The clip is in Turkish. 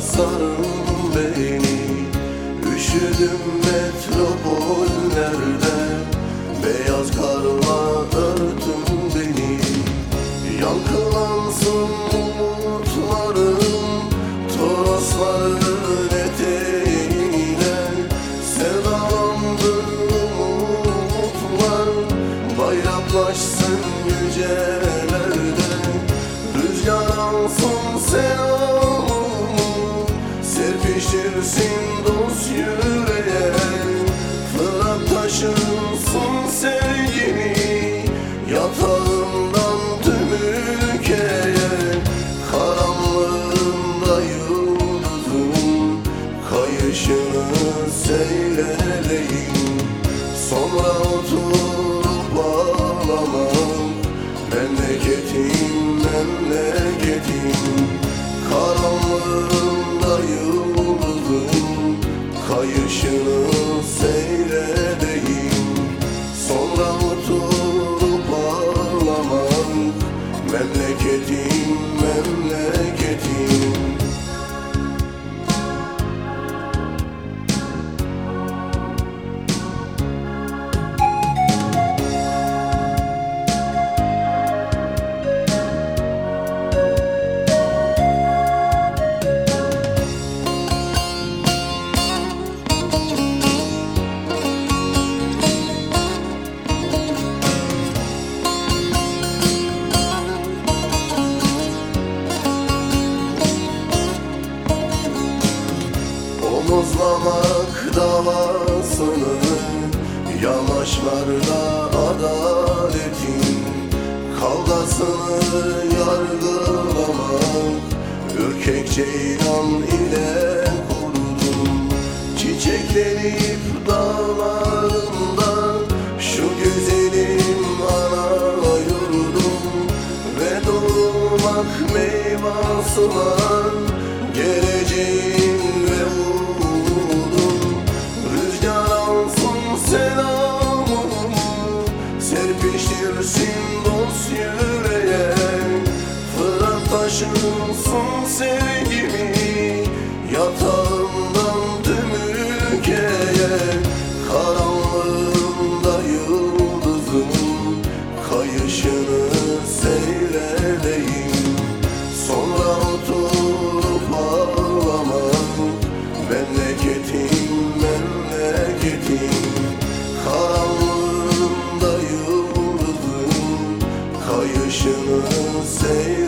sarın beni. Üşüdüm metropollerde Beyaz karla örtün beni. Yankılansın umutlarım Torosların eteğine. Sevdalandı umutlar Bayraklaşsın yücelerde. Rüzgar alsın selamımı say Omuzlamak davasını Yamaçlarda adaletin Kavgasını yargılamak. Ürkek ceylan ile kurdum Çiçeklenip dağlarında Şu güzelim ana yurdum Ve doğmak meyvası Serpiştirsin dost yüreğe. Fırat taşınsın sevgi Yaşımı sev